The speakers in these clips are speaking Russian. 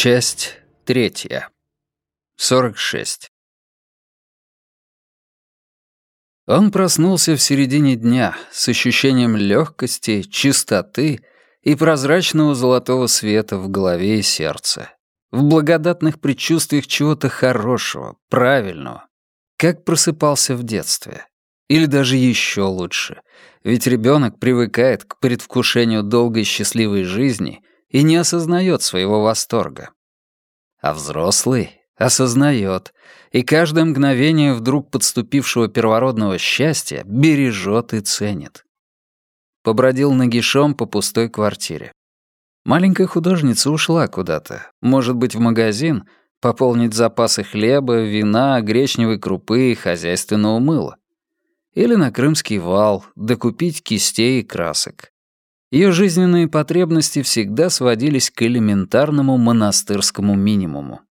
Часть третья. 46. Он проснулся в середине дня с ощущением легкости, чистоты и прозрачного золотого света в голове и сердце. В благодатных предчувствиях чего-то хорошего, правильного. Как просыпался в детстве. Или даже еще лучше. Ведь ребенок привыкает к предвкушению долгой счастливой жизни и не осознает своего восторга. А взрослый осознает, и каждое мгновение вдруг подступившего первородного счастья бережет и ценит. Побродил нагишом по пустой квартире. Маленькая художница ушла куда-то, может быть, в магазин, пополнить запасы хлеба, вина, гречневой крупы и хозяйственного мыла. Или на Крымский вал, докупить кистей и красок. Ее жизненные потребности всегда сводились к элементарному монастырскому минимуму.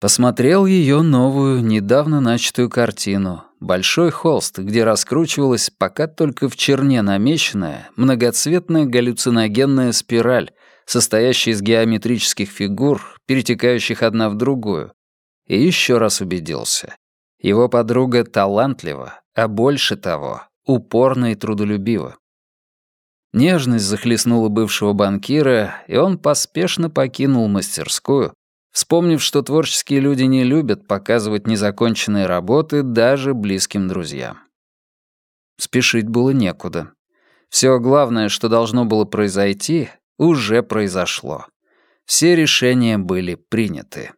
Посмотрел ее новую, недавно начатую картину. Большой холст, где раскручивалась пока только в черне намеченная многоцветная галлюциногенная спираль, состоящая из геометрических фигур, перетекающих одна в другую. И еще раз убедился. Его подруга талантлива, а больше того, упорна и трудолюбива. Нежность захлестнула бывшего банкира, и он поспешно покинул мастерскую, вспомнив, что творческие люди не любят показывать незаконченные работы даже близким друзьям. Спешить было некуда. Все главное, что должно было произойти, уже произошло. Все решения были приняты.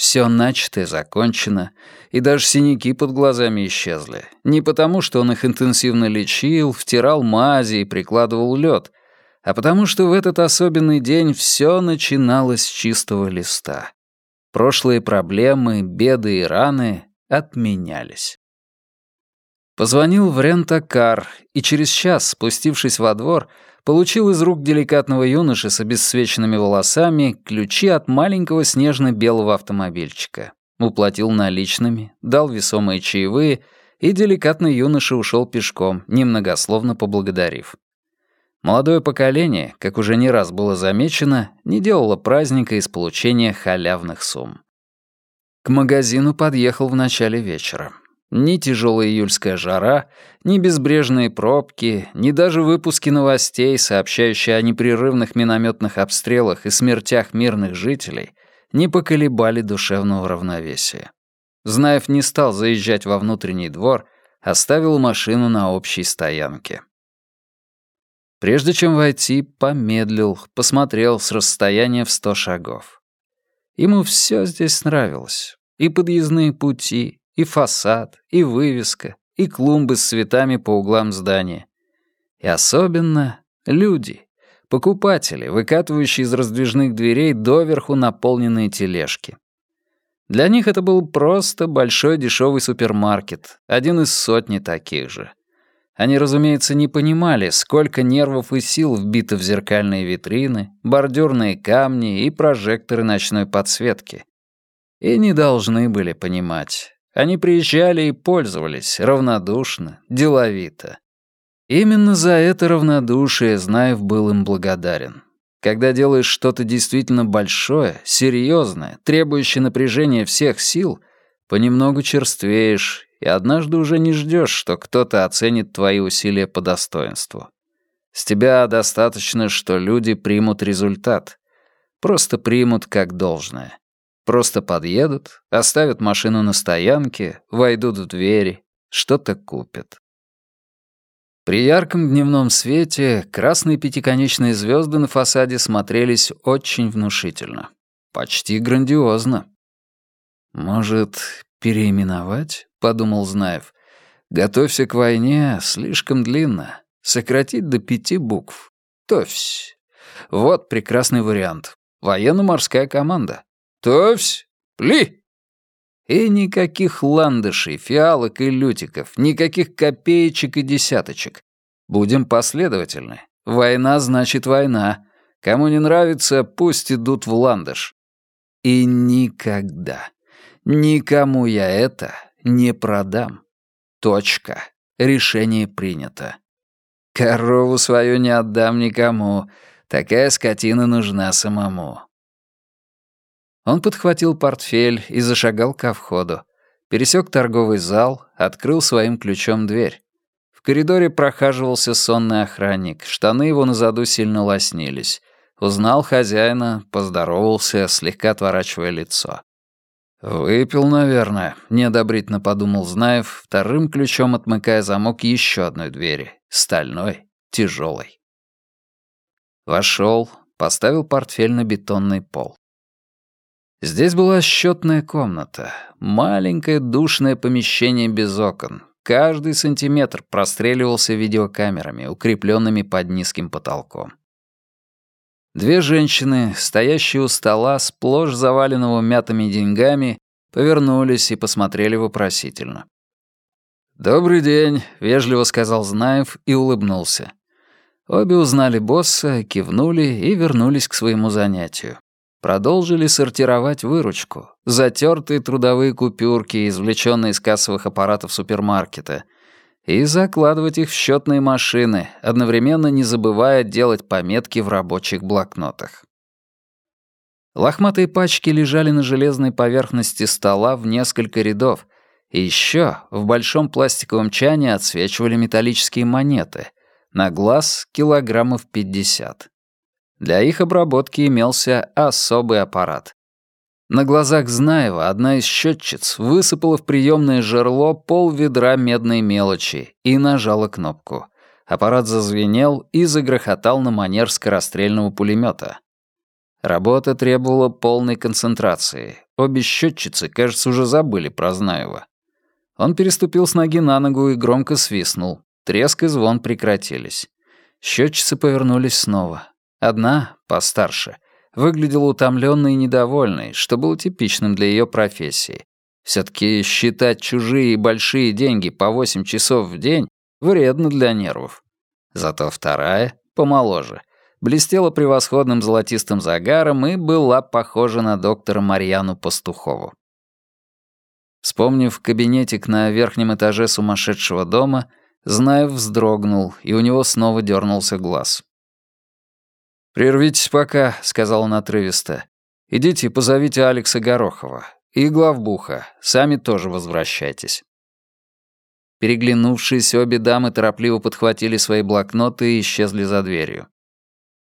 Все начатое закончено, и даже синяки под глазами исчезли. Не потому, что он их интенсивно лечил, втирал мази и прикладывал лед, а потому что в этот особенный день все начиналось с чистого листа. Прошлые проблемы, беды и раны отменялись. Позвонил в рентакар, и через час, спустившись во двор, получил из рук деликатного юноши с обесцвеченными волосами ключи от маленького снежно-белого автомобильчика. Уплатил наличными, дал весомые чаевые, и деликатный юноша ушел пешком, немногословно поблагодарив. Молодое поколение, как уже не раз было замечено, не делало праздника из получения халявных сумм. К магазину подъехал в начале вечера. Ни тяжелая июльская жара, ни безбрежные пробки, ни даже выпуски новостей, сообщающие о непрерывных минометных обстрелах и смертях мирных жителей, не поколебали душевного равновесия. Знаев не стал заезжать во внутренний двор, оставил машину на общей стоянке. Прежде чем войти, помедлил, посмотрел с расстояния в сто шагов. Ему все здесь нравилось. И подъездные пути, и фасад, и вывеска, и клумбы с цветами по углам здания. И особенно люди, покупатели, выкатывающие из раздвижных дверей доверху наполненные тележки. Для них это был просто большой дешевый супермаркет, один из сотни таких же. Они, разумеется, не понимали, сколько нервов и сил вбито в зеркальные витрины, бордюрные камни и прожекторы ночной подсветки. И не должны были понимать. Они приезжали и пользовались, равнодушно, деловито. Именно за это равнодушие Знаев был им благодарен. Когда делаешь что-то действительно большое, серьезное, требующее напряжения всех сил, понемногу черствеешь и однажды уже не ждешь, что кто-то оценит твои усилия по достоинству. С тебя достаточно, что люди примут результат. Просто примут как должное. Просто подъедут, оставят машину на стоянке, войдут в двери, что-то купят. При ярком дневном свете красные пятиконечные звезды на фасаде смотрелись очень внушительно. Почти грандиозно. «Может, переименовать?» — подумал Знаев. «Готовься к войне слишком длинно. Сократить до пяти букв. Товсь. Вот прекрасный вариант. Военно-морская команда. «Товсь! Пли!» И никаких ландышей, фиалок и лютиков, никаких копеечек и десяточек. Будем последовательны. Война значит война. Кому не нравится, пусть идут в ландыш. И никогда, никому я это не продам. Точка. Решение принято. Корову свою не отдам никому. Такая скотина нужна самому. Он подхватил портфель и зашагал ко входу. Пересек торговый зал, открыл своим ключом дверь. В коридоре прохаживался сонный охранник, штаны его на заду сильно лоснились. Узнал хозяина, поздоровался, слегка отворачивая лицо. «Выпил, наверное», — неодобрительно подумал Знаев, вторым ключом отмыкая замок еще одной двери, стальной, тяжелой. Вошел, поставил портфель на бетонный пол. Здесь была счетная комната, маленькое душное помещение без окон. Каждый сантиметр простреливался видеокамерами, укрепленными под низким потолком. Две женщины, стоящие у стола, сплошь заваленного мятыми деньгами, повернулись и посмотрели вопросительно. «Добрый день», — вежливо сказал Знаев и улыбнулся. Обе узнали босса, кивнули и вернулись к своему занятию. Продолжили сортировать выручку, затертые трудовые купюрки, извлеченные из кассовых аппаратов супермаркета — и закладывать их в счетные машины, одновременно не забывая делать пометки в рабочих блокнотах. Лохматые пачки лежали на железной поверхности стола в несколько рядов, и еще в большом пластиковом чане отсвечивали металлические монеты, на глаз килограммов 50. Для их обработки имелся особый аппарат. На глазах Знаева одна из счетчиц высыпала в приемное жерло пол ведра медной мелочи и нажала кнопку. Аппарат зазвенел и загрохотал на манер скорострельного пулемета. Работа требовала полной концентрации. Обе счетчицы, кажется, уже забыли про Знаева. Он переступил с ноги на ногу и громко свистнул. Треск и звон прекратились. Счетчицы повернулись снова. Одна, постарше — выглядела утомленной и недовольной, что было типичным для ее профессии. Все-таки считать чужие большие деньги по 8 часов в день вредно для нервов. Зато вторая, помоложе, блестела превосходным золотистым загаром и была похожа на доктора Марьяну Пастухову. Вспомнив кабинетик на верхнем этаже сумасшедшего дома, Знаев вздрогнул, и у него снова дернулся глаз. «Прервитесь пока», — сказал он отрывисто. «Идите и позовите Алекса Горохова. И главбуха. Сами тоже возвращайтесь». Переглянувшись, обе дамы торопливо подхватили свои блокноты и исчезли за дверью.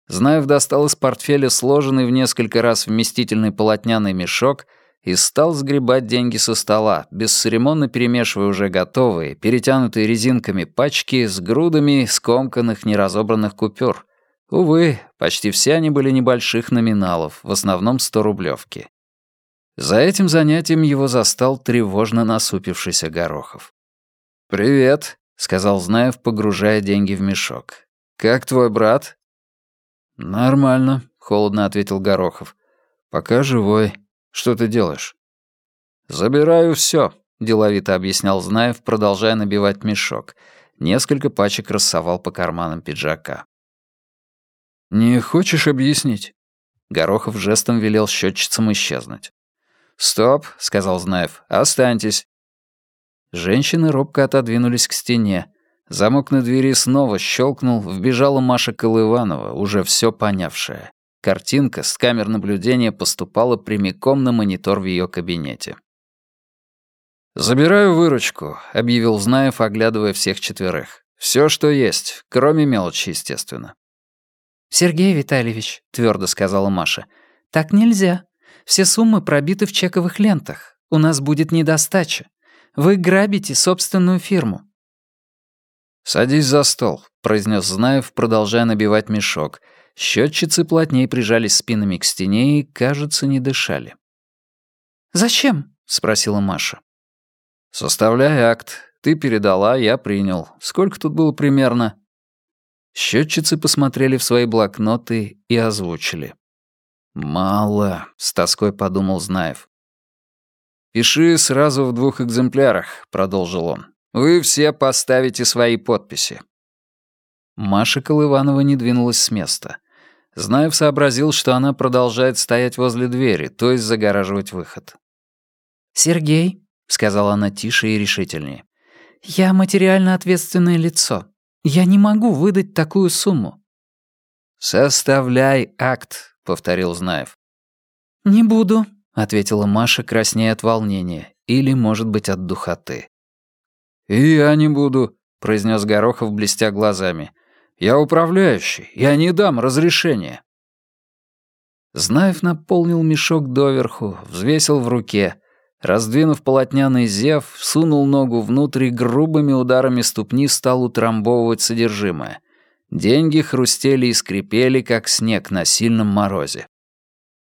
Знаев достал из портфеля сложенный в несколько раз вместительный полотняный мешок и стал сгребать деньги со стола, бесцеремонно перемешивая уже готовые, перетянутые резинками пачки с грудами скомканных неразобранных купюр — Увы, почти все они были небольших номиналов, в основном 100-рублевки. За этим занятием его застал тревожно насупившийся Горохов. «Привет», — сказал Знаев, погружая деньги в мешок. «Как твой брат?» «Нормально», — холодно ответил Горохов. «Пока живой. Что ты делаешь?» «Забираю все, деловито объяснял Знаев, продолжая набивать мешок. Несколько пачек рассовал по карманам пиджака. «Не хочешь объяснить?» Горохов жестом велел счетчицам исчезнуть. «Стоп», — сказал Знаев, — «останьтесь». Женщины робко отодвинулись к стене. Замок на двери снова щелкнул, вбежала Маша Колыванова, уже все понявшая. Картинка с камер наблюдения поступала прямиком на монитор в ее кабинете. «Забираю выручку», — объявил Знаев, оглядывая всех четверых. «Все, что есть, кроме мелочи, естественно». «Сергей Витальевич», — твердо сказала Маша, — «так нельзя. Все суммы пробиты в чековых лентах. У нас будет недостача. Вы грабите собственную фирму». «Садись за стол», — произнес Знаев, продолжая набивать мешок. Счетчицы плотнее прижались спинами к стене и, кажется, не дышали. «Зачем?» — спросила Маша. «Составляй акт. Ты передала, я принял. Сколько тут было примерно?» Счетчицы посмотрели в свои блокноты и озвучили. «Мало», — с тоской подумал Знаев. «Пиши сразу в двух экземплярах», — продолжил он. «Вы все поставите свои подписи». Маша Колыванова не двинулась с места. Знаев сообразил, что она продолжает стоять возле двери, то есть загораживать выход. «Сергей», — сказала она тише и решительнее, — «я материально ответственное лицо. Я не могу выдать такую сумму». «Составляй акт», — повторил Знаев. «Не буду», — ответила Маша, краснея от волнения, или, может быть, от духоты. «И я не буду», — произнес Горохов, блестя глазами. «Я управляющий, я не дам разрешения». Знаев наполнил мешок доверху, взвесил в руке, раздвинув полотняный зев, сунул ногу внутрь и грубыми ударами ступни стал утрамбовывать содержимое. Деньги хрустели и скрипели, как снег на сильном морозе.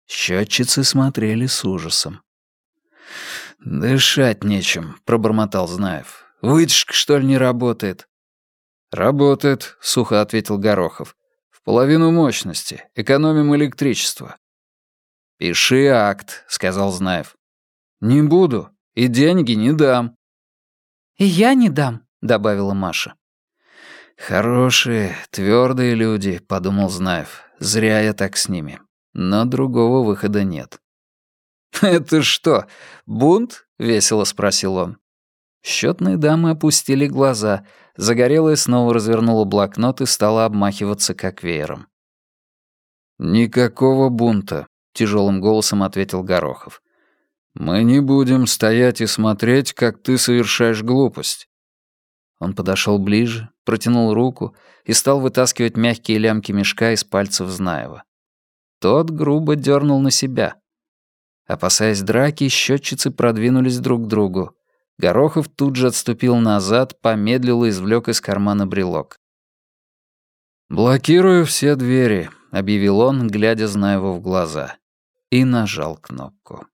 Счетчицы смотрели с ужасом. «Дышать нечем», — пробормотал Знаев. «Вытяжка, что ли, не работает?» «Работает», — сухо ответил Горохов. «В половину мощности. Экономим электричество». «Пиши акт», — сказал Знаев. «Не буду. И деньги не дам». «И я не дам», — добавила Маша. «Хорошие, твердые люди», — подумал Знаев. «Зря я так с ними. Но другого выхода нет». «Это что, бунт?» — весело спросил он. Счетные дамы опустили глаза. Загорелая снова развернула блокнот и стала обмахиваться как веером. «Никакого бунта», — тяжелым голосом ответил Горохов. «Мы не будем стоять и смотреть, как ты совершаешь глупость». Он подошел ближе, протянул руку и стал вытаскивать мягкие лямки мешка из пальцев Знаева. Тот грубо дернул на себя. Опасаясь драки, счетчицы продвинулись друг к другу. Горохов тут же отступил назад, помедлил и извлек из кармана брелок. «Блокирую все двери», — объявил он, глядя Знаеву в глаза. И нажал кнопку.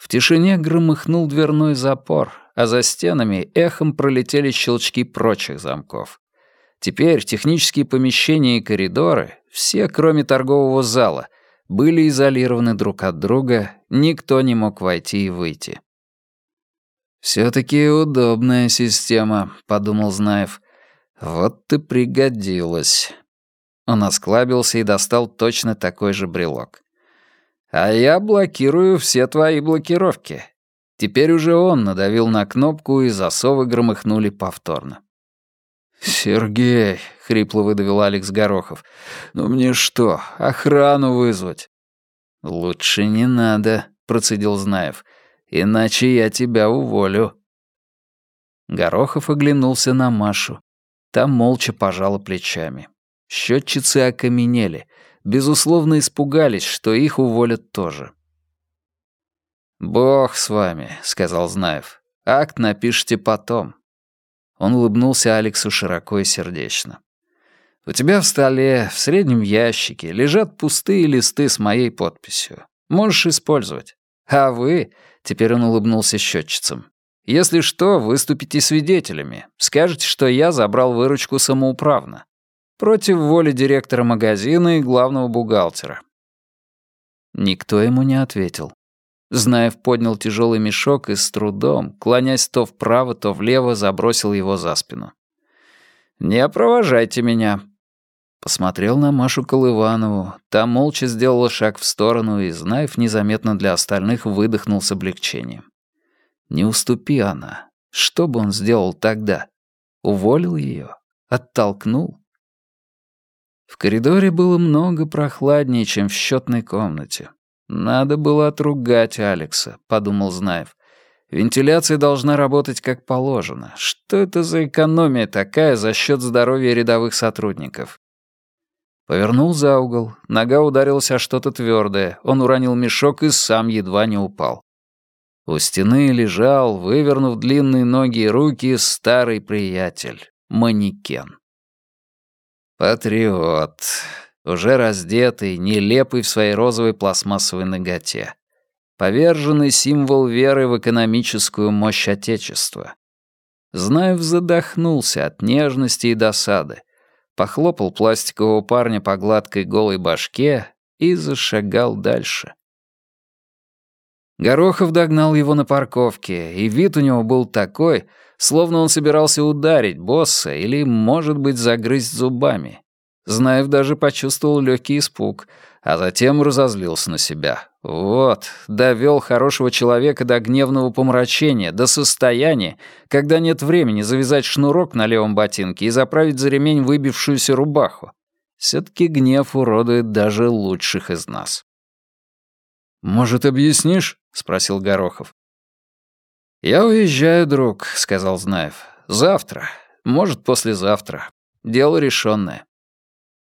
В тишине громыхнул дверной запор, а за стенами эхом пролетели щелчки прочих замков. Теперь технические помещения и коридоры, все кроме торгового зала, были изолированы друг от друга, никто не мог войти и выйти. «Все-таки удобная система», — подумал Знаев. «Вот ты пригодилась». Он осклабился и достал точно такой же брелок. «А я блокирую все твои блокировки». Теперь уже он надавил на кнопку, и засовы громыхнули повторно. «Сергей», — хрипло выдавил Алекс Горохов, — «ну мне что, охрану вызвать?» «Лучше не надо», — процедил Знаев иначе я тебя уволю». Горохов оглянулся на Машу. Та молча пожала плечами. Счетчицы окаменели, безусловно испугались, что их уволят тоже. «Бог с вами», — сказал Знаев. «Акт напишите потом». Он улыбнулся Алексу широко и сердечно. «У тебя в столе, в среднем ящике, лежат пустые листы с моей подписью. Можешь использовать. А вы Теперь он улыбнулся счетчицам. «Если что, выступите свидетелями. Скажете, что я забрал выручку самоуправно. Против воли директора магазина и главного бухгалтера». Никто ему не ответил. Знаев поднял тяжелый мешок и с трудом, клонясь то вправо, то влево, забросил его за спину. «Не провожайте меня», Посмотрел на Машу Колыванову. Та молча сделала шаг в сторону, и Знаев незаметно для остальных выдохнул с облегчением. Не уступи она. Что бы он сделал тогда? Уволил ее? Оттолкнул? В коридоре было много прохладнее, чем в счетной комнате. Надо было отругать Алекса, подумал Знаев. Вентиляция должна работать как положено. Что это за экономия такая за счет здоровья рядовых сотрудников? Повернул за угол, нога ударилась о что-то твердое, он уронил мешок и сам едва не упал. У стены лежал, вывернув длинные ноги и руки, старый приятель, манекен. Патриот, уже раздетый, нелепый в своей розовой пластмассовой ноготе. Поверженный символ веры в экономическую мощь Отечества. Знаев задохнулся от нежности и досады похлопал пластикового парня по гладкой голой башке и зашагал дальше. Горохов догнал его на парковке, и вид у него был такой, словно он собирался ударить босса или, может быть, загрызть зубами. Знаев даже почувствовал легкий испуг, а затем разозлился на себя. Вот, довел хорошего человека до гневного помрачения, до состояния, когда нет времени завязать шнурок на левом ботинке и заправить за ремень выбившуюся рубаху. Все-таки гнев уродует даже лучших из нас. «Может, объяснишь?» — спросил Горохов. «Я уезжаю, друг», — сказал Знаев. «Завтра. Может, послезавтра. Дело решенное».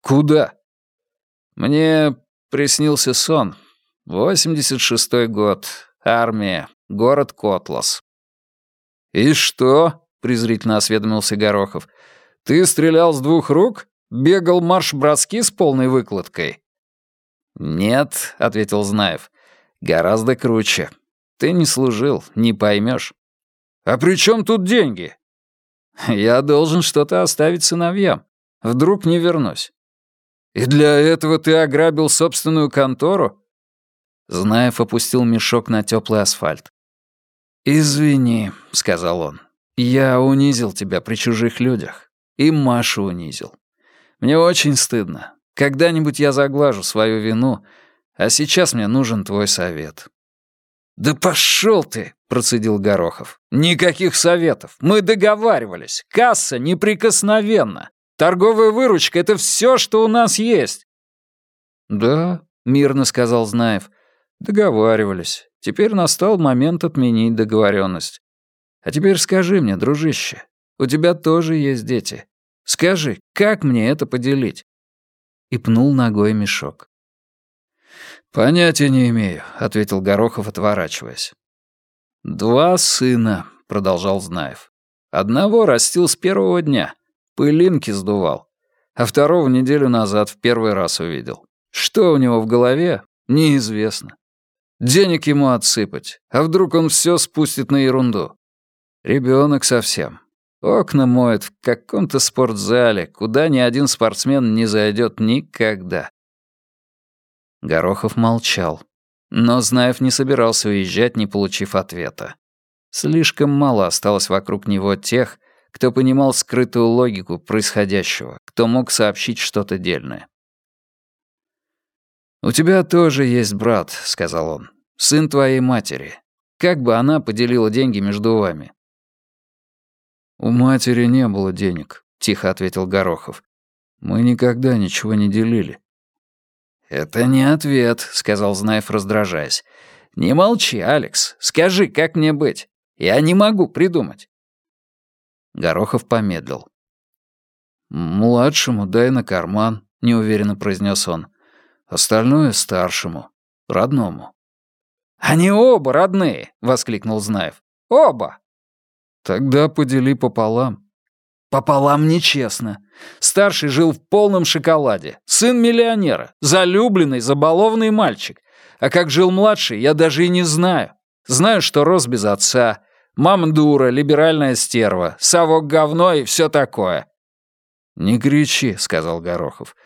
«Куда?» «Мне приснился сон. 86-й год. Армия. Город Котлас». «И что?» — презрительно осведомился Горохов. «Ты стрелял с двух рук? Бегал марш-броски с полной выкладкой?» «Нет», — ответил Знаев. «Гораздо круче. Ты не служил, не поймешь. «А при чем тут деньги?» «Я должен что-то оставить сыновьям. Вдруг не вернусь». «И для этого ты ограбил собственную контору?» Знаев опустил мешок на теплый асфальт. «Извини», — сказал он. «Я унизил тебя при чужих людях. И Машу унизил. Мне очень стыдно. Когда-нибудь я заглажу свою вину, а сейчас мне нужен твой совет». «Да пошел ты!» — процедил Горохов. «Никаких советов. Мы договаривались. Касса неприкосновенна. Торговая выручка — это все, что у нас есть». «Да», — мирно сказал Знаев. «Договаривались. Теперь настал момент отменить договоренность. А теперь скажи мне, дружище, у тебя тоже есть дети. Скажи, как мне это поделить?» И пнул ногой мешок. «Понятия не имею», — ответил Горохов, отворачиваясь. «Два сына», — продолжал Знаев. «Одного растил с первого дня, пылинки сдувал, а второго неделю назад в первый раз увидел. Что у него в голове, неизвестно. Денег ему отсыпать, а вдруг он все спустит на ерунду. Ребенок совсем. Окна моет в каком-то спортзале, куда ни один спортсмен не зайдет никогда. Горохов молчал. Но Знаев не собирался уезжать, не получив ответа. Слишком мало осталось вокруг него тех, кто понимал скрытую логику происходящего, кто мог сообщить что-то дельное. «У тебя тоже есть брат», — сказал он. «Сын твоей матери. Как бы она поделила деньги между вами?» «У матери не было денег», — тихо ответил Горохов. «Мы никогда ничего не делили. «Это не ответ», — сказал Знаев, раздражаясь. «Не молчи, Алекс. Скажи, как мне быть? Я не могу придумать». Горохов помедлил. «Младшему дай на карман», — неуверенно произнес он. «Остальное старшему, родному». «Они оба родные!» — воскликнул Знаев. «Оба!» «Тогда подели пополам». Пополам нечестно. Старший жил в полном шоколаде. Сын миллионера. Залюбленный, забалованный мальчик. А как жил младший, я даже и не знаю. Знаю, что рос без отца. Мама дура, либеральная стерва, совок говно и все такое. «Не кричи», — сказал Горохов.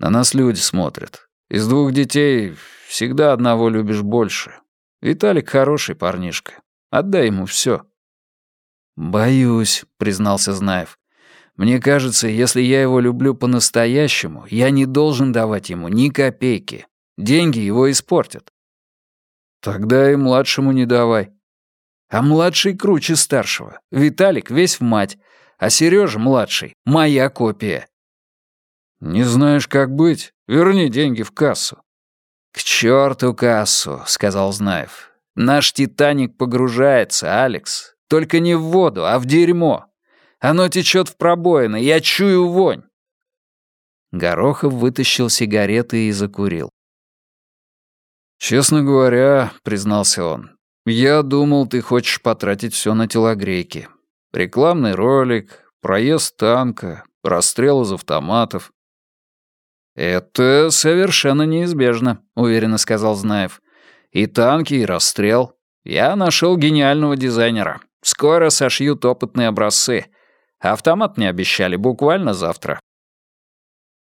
«На нас люди смотрят. Из двух детей всегда одного любишь больше. Виталик хороший парнишка. Отдай ему все. «Боюсь», — признался Знаев. Мне кажется, если я его люблю по-настоящему, я не должен давать ему ни копейки. Деньги его испортят. Тогда и младшему не давай. А младший круче старшего. Виталик весь в мать. А Сережа младший — моя копия. Не знаешь, как быть? Верни деньги в кассу. К черту кассу, сказал Знаев. Наш Титаник погружается, Алекс. Только не в воду, а в дерьмо. Оно течет в пробоины, я чую вонь!» Горохов вытащил сигареты и закурил. «Честно говоря, — признался он, — я думал, ты хочешь потратить все на телогрейки. Рекламный ролик, проезд танка, расстрел из автоматов». «Это совершенно неизбежно», — уверенно сказал Знаев. «И танки, и расстрел. Я нашел гениального дизайнера. Скоро сошьют опытные образцы. Автомат мне обещали буквально завтра.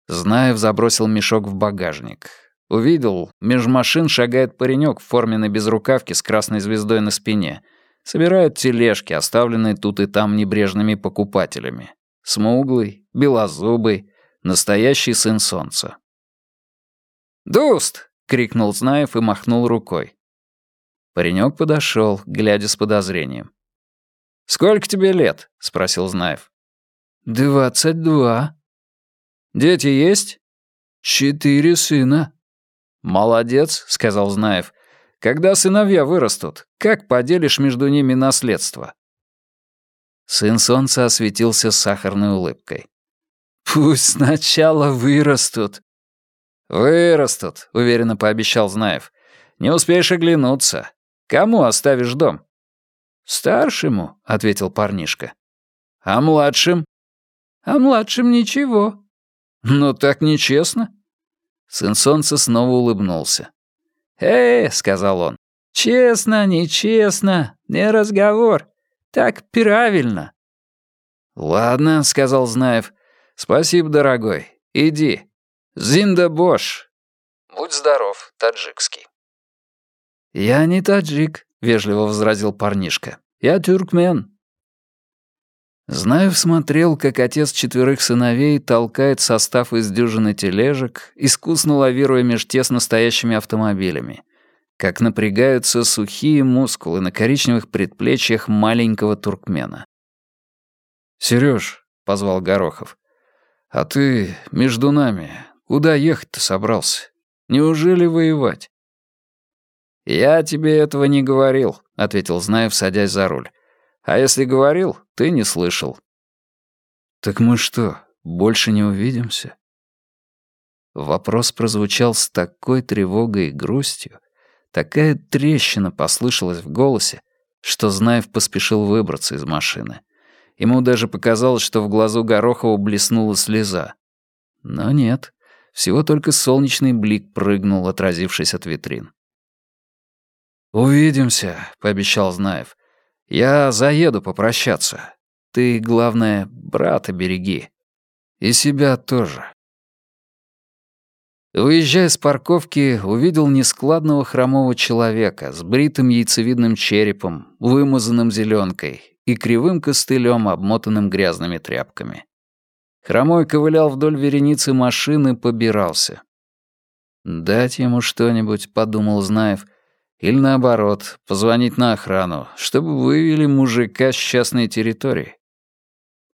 Знаев забросил мешок в багажник. Увидел, меж машин шагает паренек в форменной безрукавке с красной звездой на спине. Собирает тележки, оставленные тут и там небрежными покупателями. Смуглый, белозубый, настоящий сын солнца. «Дуст!» — крикнул Знаев и махнул рукой. Паренек подошел, глядя с подозрением. «Сколько тебе лет?» — спросил Знаев. «Двадцать два». «Дети есть?» «Четыре сына». «Молодец», — сказал Знаев. Когда сыновья вырастут, как поделишь между ними наследство?» Сын солнца осветился сахарной улыбкой. «Пусть сначала вырастут». «Вырастут», — уверенно пообещал Знаев. «Не успеешь оглянуться. Кому оставишь дом?» «Старшему», — ответил парнишка. «А младшим?» «А младшим ничего». «Ну так нечестно». Сын солнца снова улыбнулся. «Эй», — сказал он, — «честно, нечестно, не разговор. Так правильно». «Ладно», — сказал Знаев. «Спасибо, дорогой. Иди. Зинда Бош». «Будь здоров, таджикский». «Я не таджик», — вежливо возразил парнишка. «Я тюркмен». Знаев смотрел, как отец четверых сыновей толкает состав из дюжины тележек, искусно лавируя меж тесно стоящими автомобилями, как напрягаются сухие мускулы на коричневых предплечьях маленького туркмена. «Серёж», — позвал Горохов, — «а ты между нами куда ехать-то собрался? Неужели воевать?» «Я тебе этого не говорил», — ответил Знаев, садясь за руль. А если говорил, ты не слышал». «Так мы что, больше не увидимся?» Вопрос прозвучал с такой тревогой и грустью, такая трещина послышалась в голосе, что Знаев поспешил выбраться из машины. Ему даже показалось, что в глазу Горохова блеснула слеза. Но нет, всего только солнечный блик прыгнул, отразившись от витрин. «Увидимся», — пообещал Знаев. Я заеду попрощаться. Ты, главное, брата береги. И себя тоже. Выезжая с парковки, увидел нескладного хромого человека с бритым яйцевидным черепом, вымазанным зеленкой и кривым костылем, обмотанным грязными тряпками. Хромой ковылял вдоль вереницы машины, побирался. «Дать ему что-нибудь», — подумал Знаев, или наоборот, позвонить на охрану, чтобы вывели мужика с частной территории.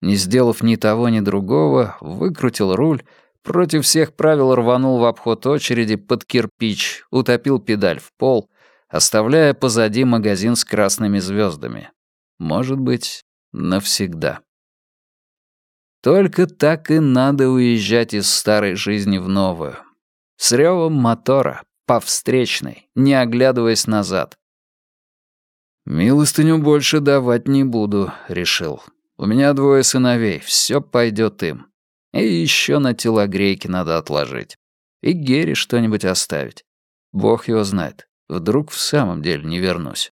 Не сделав ни того, ни другого, выкрутил руль, против всех правил рванул в обход очереди под кирпич, утопил педаль в пол, оставляя позади магазин с красными звездами. Может быть, навсегда. Только так и надо уезжать из старой жизни в новую. С ревом мотора, по встречной, не оглядываясь назад. «Милостыню больше давать не буду», — решил. «У меня двое сыновей, все пойдет им. И еще на телогрейки надо отложить. И Гере что-нибудь оставить. Бог его знает, вдруг в самом деле не вернусь».